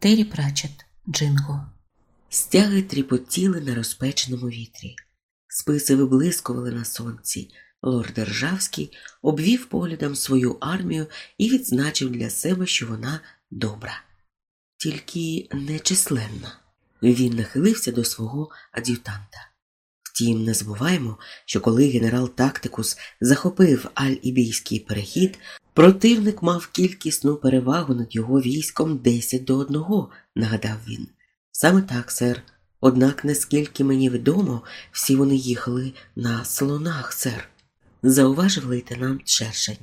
Террі Прачет, Джинго. Стяги тріпотіли на розпеченому вітрі, списи виблискували на сонці. Лорд Державський обвів поглядом свою армію і відзначив для себе, що вона добра, тільки нечисленна. Він нахилився до свого ад'ютанта. Втім, не забуваємо, що коли генерал Тактикус захопив Аль-Ібійський перехід, противник мав кількісну перевагу над його військом 10 до 1, нагадав він. Саме так, сер. Однак, наскільки мені відомо, всі вони їхали на слонах, сер, зауважив лейтенант Шершень,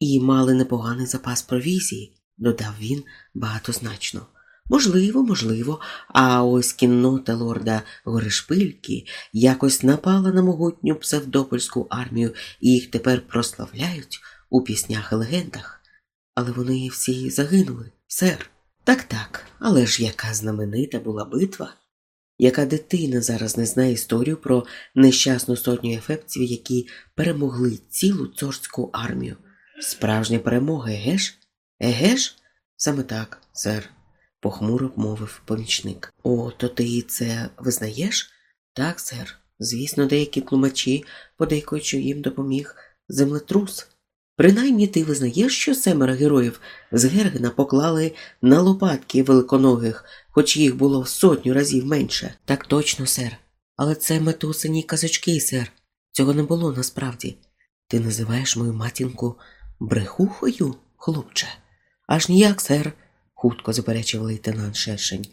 і мали непоганий запас провізії, додав він багатозначно. Можливо, можливо, а ось кіннота лорда Горишпильки якось напала на могутню псевдопольську армію і їх тепер прославляють у піснях і легендах. Але вони всі загинули, сер. Так так, але ж яка знаменита була битва? Яка дитина зараз не знає історію про нещасну сотню ефектів, які перемогли цілу цорську армію? Справжня перемога, еге ж? Еге ж? Саме так, сер, похмуро мовив помічник. О, то ти це визнаєш? Так, сер. Звісно, деякі тлумачі подейкують, що їм допоміг землетрус. Принаймні ти визнаєш, що семеро героїв з Гергена поклали на лопатки великоногих, хоч їх було в сотню разів менше. Так точно, сер. Але це метусині казочки, сер. Цього не було насправді. Ти називаєш мою матінку брехухою, хлопче? Аж ніяк, сер, хутко заперечив лейтенант Шершень.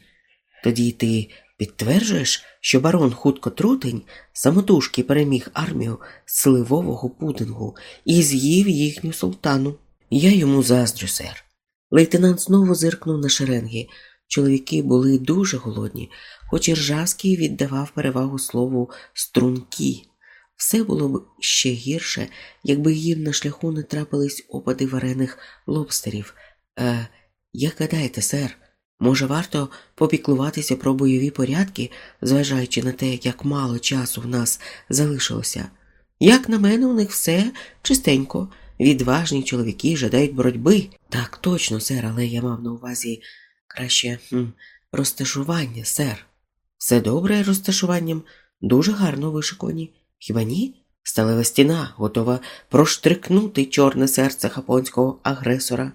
Тоді ти підтверджуєш, що барон хутко трутень самотужки переміг армію сливового пудингу і з'їв їхню султану. Я йому заздрю, сер. Лейтенант знову зиркнув на шеренги. Чоловіки були дуже голодні, хоч і Ржавський віддавав перевагу слову стрункі. Все було б ще гірше, якби їм на шляху не трапились опади варених лобстерів. Е, як гадаєте, сер, може, варто попіклуватися про бойові порядки, зважаючи на те, як мало часу в нас залишилося? Як на мене, у них все чистенько. Відважні чоловіки жадають боротьби. Так, точно, сер, але я мав на увазі краще хм, розташування, сер. Все добре розташуванням, дуже гарно вишиковані. Хіба ні? Сталева стіна готова проштрикнути чорне серце хапонського агресора.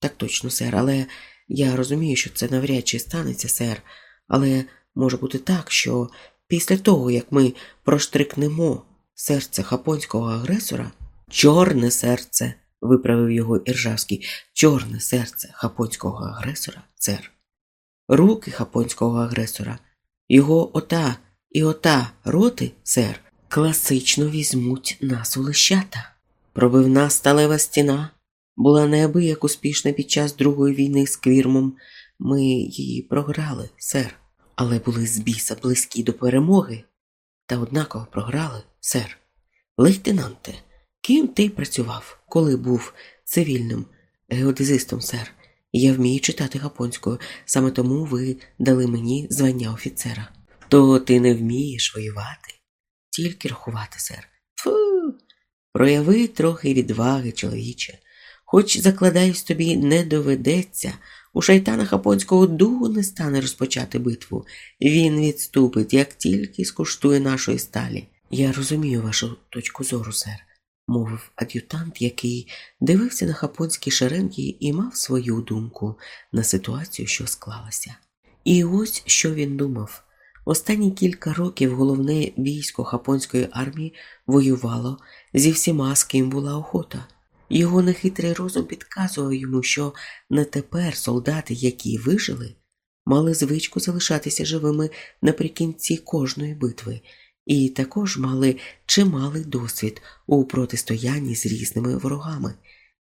Так точно, сер, але я розумію, що це навряд чи станеться, сер, але може бути так, що після того, як ми проштрикнемо серце хапонського агресора, чорне серце, виправив його Іржавський, чорне серце хапонського агресора, сер. Руки хапонського агресора, його ота і ота роти, сер, класично візьмуть нас у лищата. Пробивна сталева стіна була неабияк успішна під час Другої війни з Квірмом. Ми її програли, сер, але були з біса близькі до перемоги. Та однаково програли, сер. Лейтенанте, ким ти працював, коли був цивільним геодезистом, сер? Я вмію читати японською, саме тому ви дали мені звання офіцера. То ти не вмієш воювати, тільки рахувати, сер. Фу. Прояви трохи відваги, чоловіче. Хоч, закладаюсь, тобі не доведеться, у шайтана Хапонського дугу не стане розпочати битву. Він відступить, як тільки скуштує нашої сталі. Я розумію вашу точку зору, сер, мовив ад'ютант, який дивився на хапонські шеренги і мав свою думку на ситуацію, що склалася. І ось що він думав. Останні кілька років головне військо Хапонської армії воювало зі всіма, з ким була охота. Його нехитрий розум підказував йому, що не тепер солдати, які вижили, мали звичку залишатися живими наприкінці кожної битви, і також мали чималий досвід у протистоянні з різними ворогами.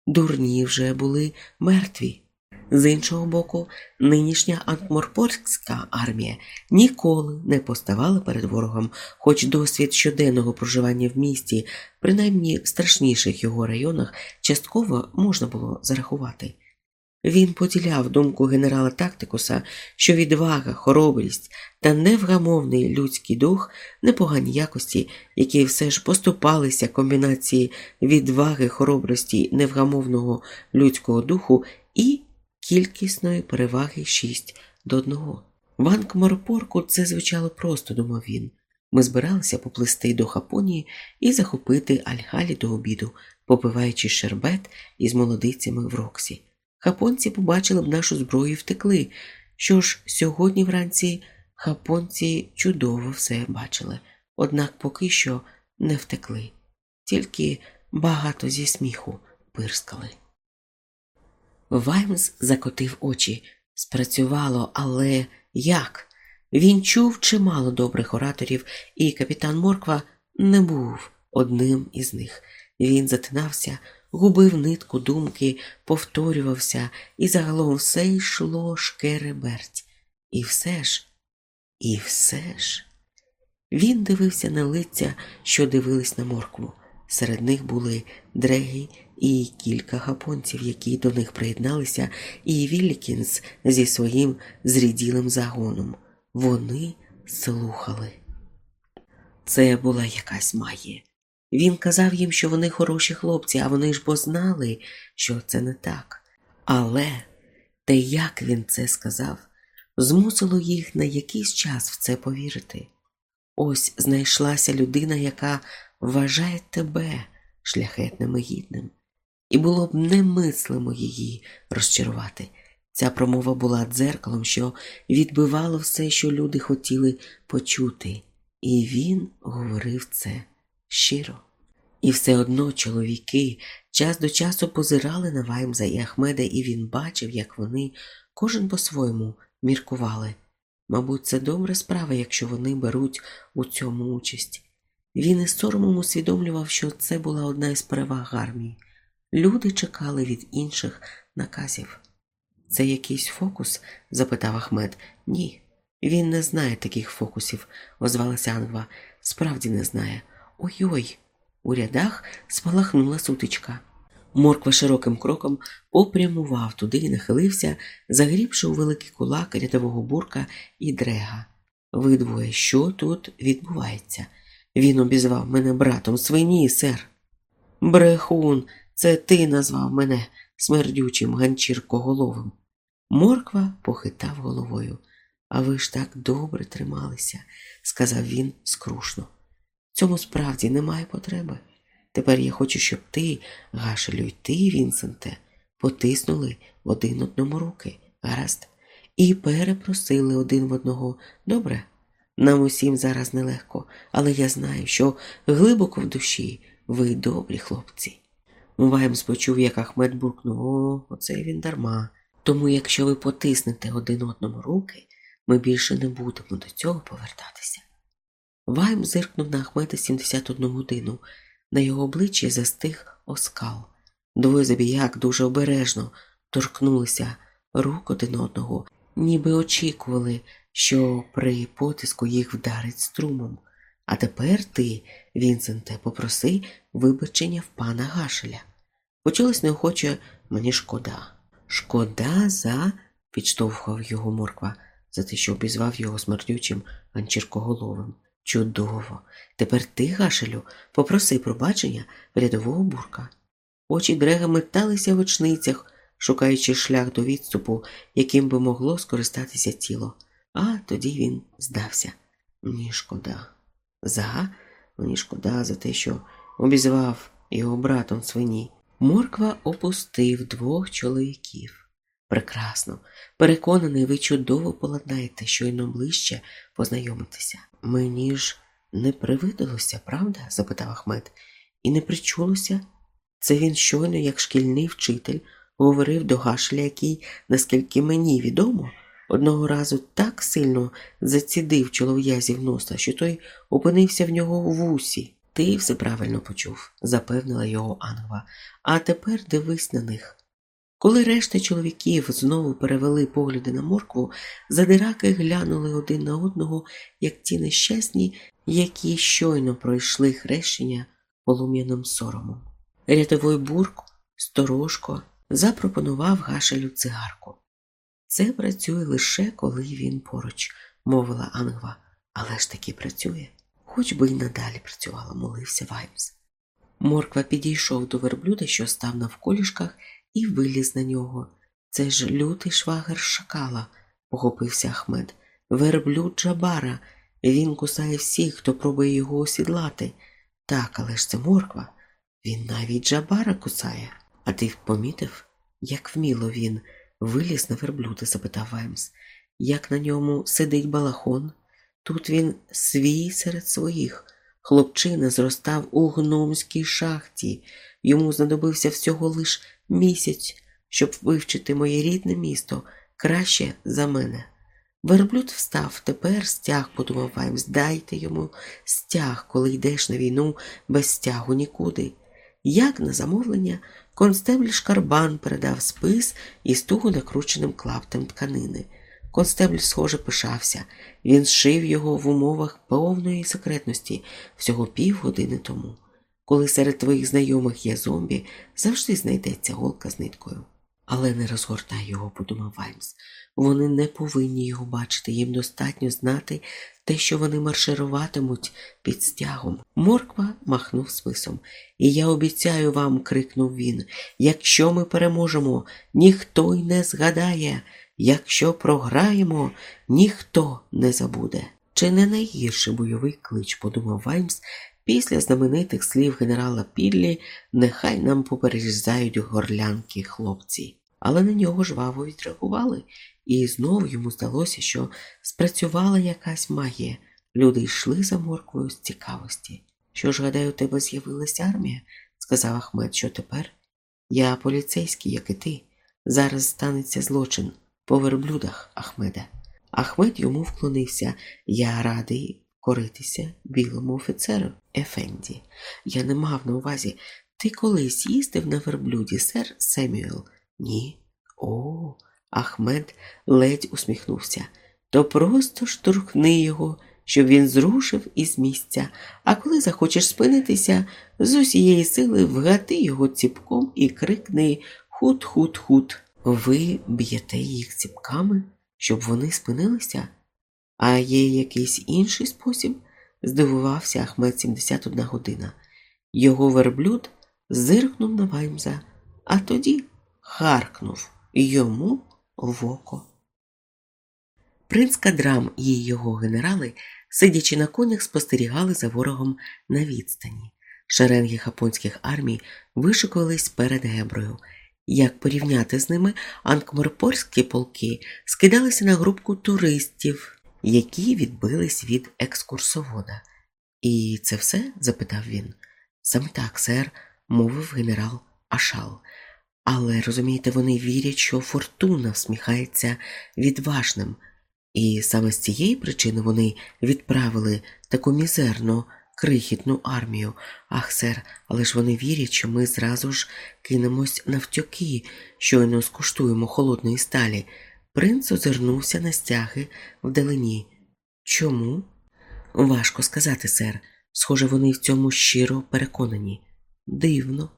Дурні вже були мертві. З іншого боку, нинішня Антморпорська армія ніколи не поставала перед ворогом, хоч досвід щоденного проживання в місті, принаймні в страшніших його районах, частково можна було зарахувати. Він поділяв думку генерала Тактикуса, що відвага, хоробрість та невгамовний людський дух непогані якості, які все ж поступалися комбінації відваги, хоробрості, невгамовного людського духу і кількісної переваги 6 до 1. В Анкморпорку це звучало просто, думав він. Ми збиралися поплисти до Хапонії і захопити Альгалі до обіду, попиваючи шербет із молодицями в Роксі. Хапонці побачили б нашу зброю і втекли. Що ж, сьогодні вранці хапонці чудово все бачили, однак поки що не втекли, тільки багато зі сміху пирскали. Ваймс закотив очі. Спрацювало, але як? Він чув чимало добрих ораторів, і капітан Морква не був одним із них. Він затинався, губив нитку думки, повторювався, і загалом все йшло шкереберть. І все ж, і все ж. Він дивився на лиця, що дивились на моркву. Серед них були дреги і кілька гапонців, які до них приєдналися, і Віллікінс зі своїм зріділим загоном. Вони слухали. Це була якась магія. Він казав їм, що вони хороші хлопці, а вони ж бо знали, що це не так. Але те, як він це сказав, змусило їх на якийсь час в це повірити. Ось знайшлася людина, яка вважає тебе шляхетним і гідним, і було б немислимо її розчарувати. Ця промова була дзеркалом, що відбивало все, що люди хотіли почути, і він говорив це щиро. І все одно чоловіки час до часу позирали на Ваймза і Ахмеда, і він бачив, як вони кожен по-своєму міркували. Мабуть, це добра справа, якщо вони беруть у цьому участь. Він із соромом усвідомлював, що це була одна із переваг армії. Люди чекали від інших наказів. Це якийсь фокус? запитав Ахмед. Ні, він не знає таких фокусів, озвалася Ангва. Справді не знає. Ой-ой. У рядах спалахнула сутичка. Морква широким кроком попрямував туди і нахилився, загрібши у великий кулак рядового бурка і дрега. Ви двоє, що тут відбувається? Він обізвав мене братом свині, сер. Брехун, це ти назвав мене смердючим ганчіркоголовим. Морква похитав головою. А ви ж так добре трималися, сказав він скрушно. Цьому справді немає потреби. Тепер я хочу, щоб ти, Гашелю, й ти, Вінсенте, потиснули один одному руки, гаразд, і перепросили один в одного. Добре? Нам усім зараз нелегко, але я знаю, що глибоко в душі ви добрі хлопці. Ваймс почув, як Ахмед буркнув, о, оце він дарма. Тому, якщо ви потиснете один одному руки, ми більше не будемо до цього повертатися. Вайм зиркнув на Ахмеда 71 годину. На його обличчі застиг оскал. Двоє забіяк дуже обережно торкнулися рук один одного, ніби очікували, що при потиску їх вдарить струмом. А тепер ти, Вінсенте, попроси вибачення в пана Гашеля. Почалось неохоче мені шкода. Шкода за, підштовхував його морква, за те, що обізвав його смердючим ганчіркоголовим. Чудово. Тепер ти, Гашелю, попроси пробачення рядового бурка. Очі дрега металися в очницях, шукаючи шлях до відступу, яким би могло скористатися тіло. А тоді він здався. Мені шкода. За? Мені шкода за те, що обізвав його братом свині. Морква опустив двох чоловіків. Прекрасно. Переконаний, ви чудово поладнаєте, щойно ближче познайомитися. Мені ж не привидалося, правда? запитав Ахмед. І не причулося. Це він щойно, як шкільний вчитель, говорив до Гашля, який, наскільки мені відомо, одного разу так сильно зацідив чолов'язів носа, що той опинився в нього в вусі. Ти все правильно почув, запевнила його Ангва. А тепер дивись на них. Коли решта чоловіків знову перевели погляди на моркву, задираки глянули один на одного, як ті нещасні, які щойно пройшли хрещення полум'яним соромом. Рятовий бурк сторожко запропонував Гашелю цигарку. Це працює лише коли він поруч, мовила Ангва, але ж таки працює. Хоч би й надалі працювала, молився Ваймс. Морква підійшов до верблюда, що став навколішках, і виліз на нього. Це ж лютий швагер шакала, похопився Ахмед. Верблюд Джабара. Він кусає всіх, хто пробує його осідлати. Так, але ж це морква. Він навіть Джабара кусає. А ти помітив, як вміло він виліз на верблюда? запитав Ваймс. Як на ньому сидить балахон? Тут він свій серед своїх. Хлопчина зростав у гномській шахті. Йому знадобився всього лиш місяць, щоб вивчити моє рідне місто краще за мене. Верблюд встав, тепер стяг, подумав Ваймс, дайте йому стяг, коли йдеш на війну без стягу нікуди. Як на замовлення, констебль Шкарбан передав спис із туго накрученим клаптем тканини. Констебль, схоже, пишався. Він зшив його в умовах повної секретності всього півгодини тому. Коли серед твоїх знайомих є зомбі, завжди знайдеться голка з ниткою. Але не розгортай його, подумав Ваймс. Вони не повинні його бачити, їм достатньо знати те, що вони маршируватимуть під стягом. Морква махнув списом. І я обіцяю вам, крикнув він, якщо ми переможемо, ніхто й не згадає. Якщо програємо, ніхто не забуде. Чи не найгірший бойовий клич, подумав Ваймс, після знаменитих слів генерала Піллі, нехай нам попережзають горлянки хлопці. Але на нього жваво відреагували, і знову йому здалося, що спрацювала якась магія. Люди йшли за морквою з цікавості. Що ж, гадаю, у тебе з'явилася армія, сказав Ахмед, що тепер? Я поліцейський, як і ти. Зараз станеться злочин по верблюдах Ахмеда. Ахмед йому вклонився. Я радий коритися білому офіцеру Ефенді. Я не мав на увазі. Ти колись їздив на верблюді, сер Семюел? Ні. О, Ахмед ледь усміхнувся. То просто штурхни його, щоб він зрушив із місця, а коли захочеш спинитися, з усієї сили вгати його ціпком і крикни хут-хут-хут. Ви б'єте їх ціпками, щоб вони спинилися? А є якийсь інший спосіб? здивувався Ахмед 71 година. Його верблюд зиркнув на Ваймза, а тоді харкнув йому в око. Принц Кадрам і його генерали, сидячи на конях, спостерігали за ворогом на відстані. Шеренги японських армій вишикувались перед Геброю. Як порівняти з ними, анкморпорські полки скидалися на групку туристів, які відбились від екскурсовода. І це все? запитав він. Саме так, сер, мовив генерал Ашал. Але розумієте, вони вірять, що фортуна всміхається відважним, і саме з цієї причини вони відправили таку мізерну, крихітну армію. Ах, сер, але ж вони вірять, що ми зразу ж кинемось навтьоки, щойно скуштуємо холодної сталі. Принц озирнувся на стяги вдалині. Чому? Важко сказати, сер. Схоже, вони в цьому щиро переконані. Дивно.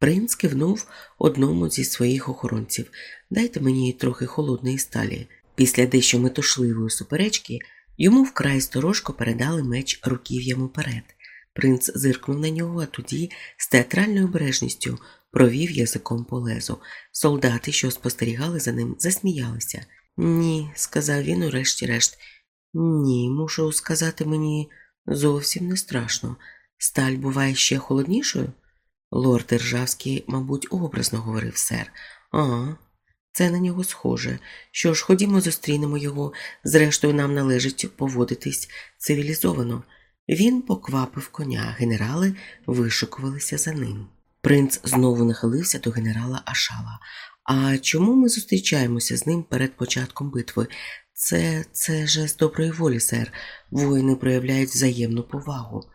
Принц кивнув одному зі своїх охоронців дайте мені трохи холодної сталі. Після дещо метушливої суперечки йому вкрай сторожко передали меч руків'ям уперед. Принц зиркнув на нього, а тоді з театральною обережністю провів язиком по лезу. Солдати, що спостерігали за ним, засміялися. Ні, сказав він, урешті-решт. Ні, мушу сказати мені зовсім не страшно. Сталь буває ще холоднішою. Лорд Державський, мабуть, образно говорив сер. Ага, це на нього схоже. Що ж, ходімо, зустрінемо його, зрештою, нам належить поводитись цивілізовано. Він поквапив коня, генерали вишикувалися за ним. Принц знову нахилився до генерала Ашала. А чому ми зустрічаємося з ним перед початком битви? Це це жест доброї волі, сер. Воїни проявляють взаємну повагу.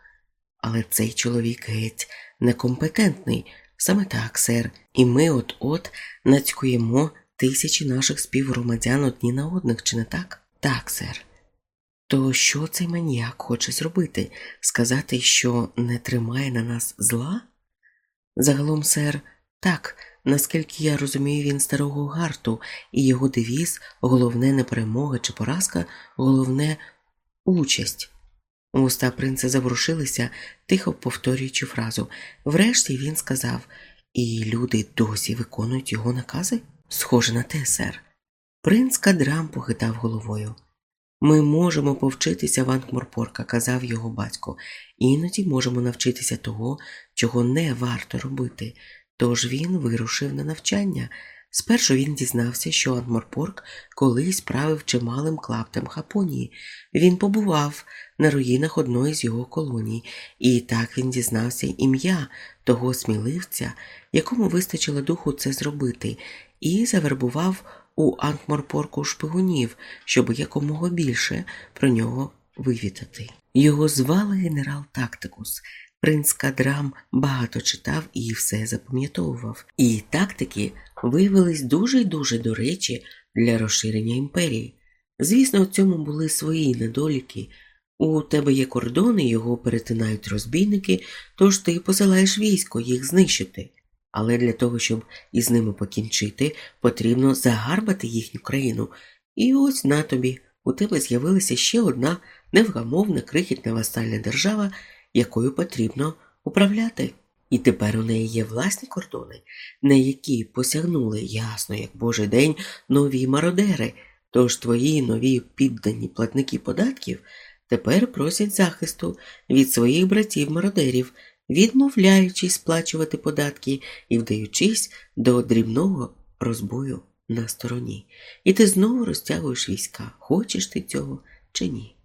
Але цей чоловік геть некомпетентний. Саме так, сер, і ми от-от нацькуємо тисячі наших співгромадян одні на одних, чи не так? Так, сер. То що цей маніяк хоче зробити? Сказати, що не тримає на нас зла? Загалом, сер, так, наскільки я розумію, він старого гарту, і його девіз головне не перемога чи поразка, головне участь. Уста принца заворушилися, тихо повторюючи фразу. Врешті він сказав, і люди досі виконують його накази? Схоже на те, сер. Принц Кадрам похитав головою. Ми можемо повчитися в Анкморпорка, казав його батько, іноді можемо навчитися того, чого не варто робити. Тож він вирушив на навчання. Спершу він дізнався, що Анкморпорк колись правив чималим клаптем Хапонії. Він побував на руїнах одної з його колоній, і так він дізнався ім'я того сміливця, якому вистачило духу це зробити, і завербував у Анкморпорку шпигунів, щоб якомога більше про нього вивідати. Його звали генерал Тактикус. Принц Кадрам багато читав і все запам'ятовував. І тактики виявились дуже й дуже до речі для розширення імперії. Звісно, в цьому були свої недоліки. У тебе є кордони, його перетинають розбійники, тож ти посилаєш військо їх знищити. Але для того, щоб із ними покінчити, потрібно загарбати їхню країну. І ось на тобі у тебе з'явилася ще одна невгамовна крихітна васальна держава, якою потрібно управляти. І тепер у неї є власні кордони, на які посягнули ясно, як Божий день, нові мародери. Тож твої нові піддані платники податків тепер просять захисту від своїх братів-мародерів, відмовляючись сплачувати податки і вдаючись до дрібного розбою на стороні. І ти знову розтягуєш війська, хочеш ти цього чи ні.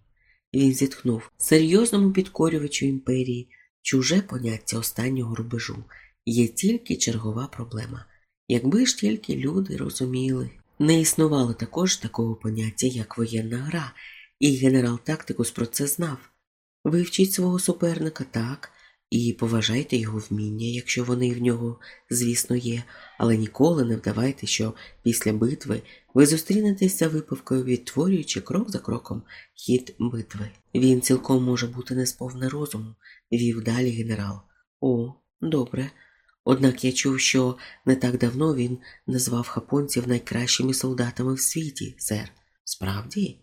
Він зітхнув серйозному підкорювачу імперії, чуже поняття останнього рубежу. Є тільки чергова проблема. Якби ж тільки люди розуміли, не існувало також такого поняття, як воєнна гра, і генерал Тактикус про це знав. Вивчіть свого суперника так і поважайте його вміння, якщо вони в нього, звісно, є, але ніколи не вдавайте, що після битви ви зустрінетесь за випивкою, відтворюючи крок за кроком хід битви. Він цілком може бути несповне розуму, вів далі генерал. О, добре. Однак я чув, що не так давно він назвав хапонців найкращими солдатами в світі, сер. Справді?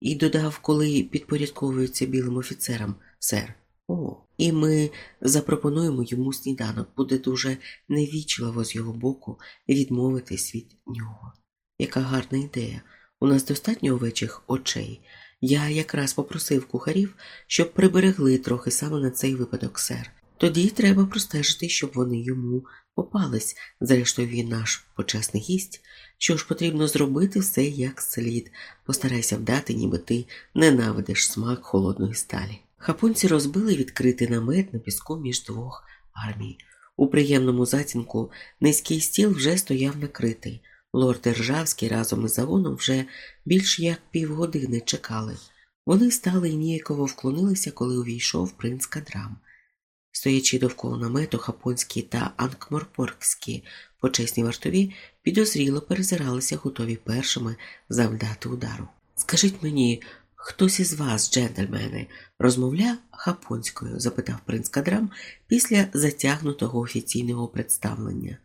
І додав, коли підпорядковуються білим офіцерам, сер. О, і ми запропонуємо йому сніданок. Буде дуже невічливо з його боку відмовитись від нього. Яка гарна ідея. У нас достатньо овечих очей. Я якраз попросив кухарів, щоб приберегли трохи саме на цей випадок, сер. Тоді треба простежити, щоб вони йому попались. Зрештою, він наш почесний гість. Що ж потрібно зробити все як слід. Постарайся вдати, ніби ти ненавидиш смак холодної сталі. Хапунці розбили відкритий намет на піску між двох армій. У приємному затінку низький стіл вже стояв накритий. Лорд Державський разом із загоном вже більш як півгодини чекали. Вони стали і ніяково вклонилися, коли увійшов принц Кадрам. Стоячи довкола намету, хапонські та анкморпоркські почесні вартові підозріло перезиралися, готові першими завдати удару. Скажіть мені, хтось із вас, джентльмени, розмовляв хапонською? запитав принц Кадрам після затягнутого офіційного представлення.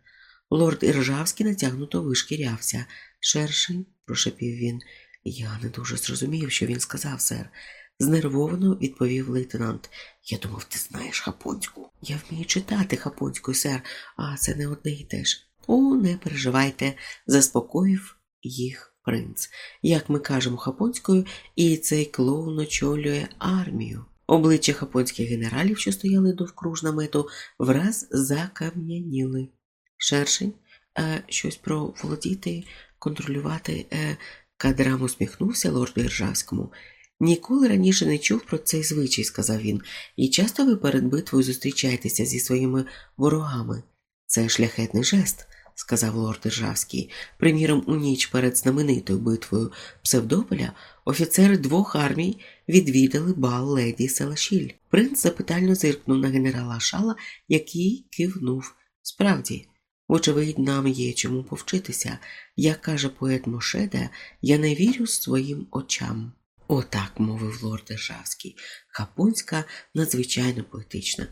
Лорд Іржавський натягнуто вишкірявся. Шершень, прошепів він. Я не дуже зрозумів, що він сказав, сер. Знервовано відповів лейтенант. Я думав, ти знаєш хапонську. Я вмію читати хапонську, сер, а це не одне і те ж. О, не переживайте, заспокоїв їх принц. Як ми кажемо хапонською, і цей клоун очолює армію. Обличчя хапонських генералів, що стояли довкруж намету, враз закам'яніли. Шершень, е, щось про володіти, контролювати. Е, Кадрам усміхнувся лорду Іржавському. Ніколи раніше не чув про цей звичай, сказав він, і часто ви перед битвою зустрічаєтеся зі своїми ворогами. Це шляхетний жест, сказав лорд Державський. Приміром, у ніч перед знаменитою битвою Псевдополя офіцери двох армій відвідали бал леді Селашіль. Принц запитально зиркнув на генерала Шала, який кивнув. Справді, вочевидь, нам є чому повчитися. Як каже поет Мошеда, я не вірю своїм очам. Отак, мовив лорд Державський. Хапонська надзвичайно поетична.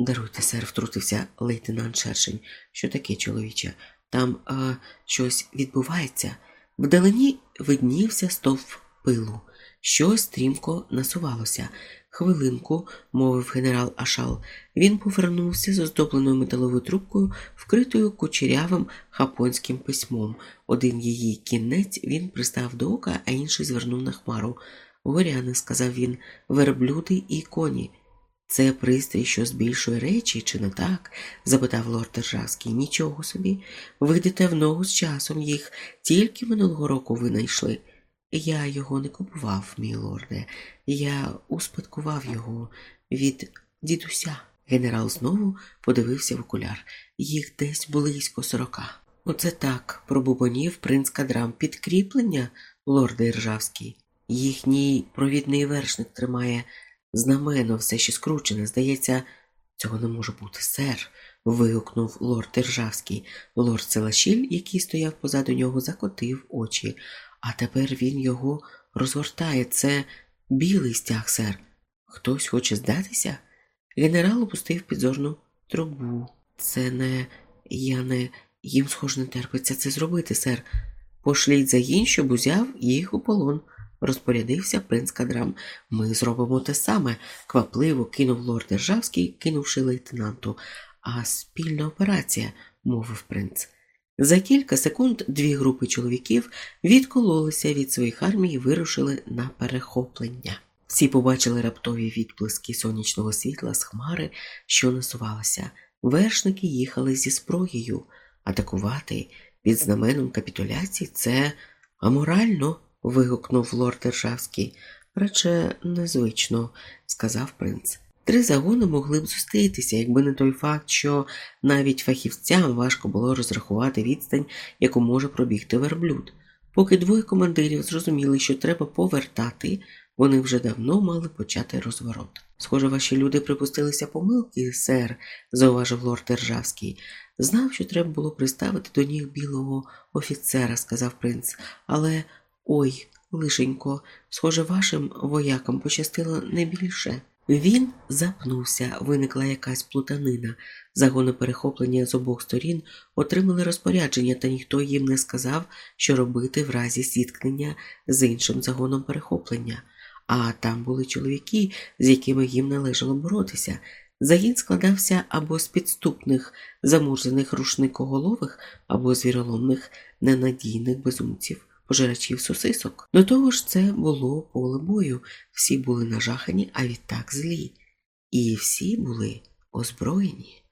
Даруйте, сер, втрутився лейтенант Шершень. Що таке, чоловіче? Там а, щось відбувається. Вдалині виднівся стовп пилу. Щось стрімко насувалося. Хвилинку, мовив генерал Ашал. Він повернувся з оздобленою металовою трубкою, вкритою кучерявим хапонським письмом. Один її кінець він пристав до ока, а інший звернув на хмару. Горяни, сказав він, верблюди і коні. Це пристрій, що збільшує речі, чи не так? запитав лорд Державський. Нічого собі. Ви йдете в ногу з часом їх тільки минулого року винайшли. Я його не купував, мій лорде. Я успадкував його від дідуся. Генерал знову подивився в окуляр. Їх десь близько сорока. Оце так, пробубонів принц Кадрам. Підкріплення, лорде Іржавський. Їхній провідний вершник тримає знамено все ще скручене. Здається, цього не може бути, сер. вигукнув лорд Іржавський. Лорд Селашіль, який стояв позаду нього, закотив очі. А тепер він його розгортає. Це білий стяг, сер. Хтось хоче здатися? Генерал опустив підзорну трубу. Це не я не їм, схоже, не терпиться це зробити, сер. Пошліть загін, щоб узяв їх у полон, розпорядився принц Кадрам. Ми зробимо те саме, квапливо кинув лорд Державський, кинувши лейтенанту. А спільна операція, мовив принц. За кілька секунд дві групи чоловіків відкололися від своїх армій і вирушили на перехоплення. Всі побачили раптові відблиски сонячного світла з хмари, що насувалася. Вершники їхали зі зброєю. Атакувати під знаменом капітуляції це аморально. Вигукнув лорд Державський. Рече незвично, сказав принц. Три загони могли б зустрітися, якби не той факт, що навіть фахівцям важко було розрахувати відстань, яку може пробігти верблюд. Поки двоє командирів зрозуміли, що треба повертати, вони вже давно мали почати розворот. Схоже, ваші люди припустилися помилки, сер, зауважив лорд Державський. Знав, що треба було приставити до ніг білого офіцера, сказав принц, але ой, лишенько, схоже, вашим воякам пощастило не більше. Він запнувся, виникла якась плутанина. Загони перехоплення з обох сторін отримали розпорядження, та ніхто їм не сказав, що робити в разі зіткнення з іншим загоном перехоплення. А там були чоловіки, з якими їм належало боротися. Загін складався або з підступних, замурзаних рушникоголових, або з віроломних, ненадійних безумців пожирачів сосисок. До того ж, це було поле бою, всі були нажахані, а відтак злі, і всі були озброєні.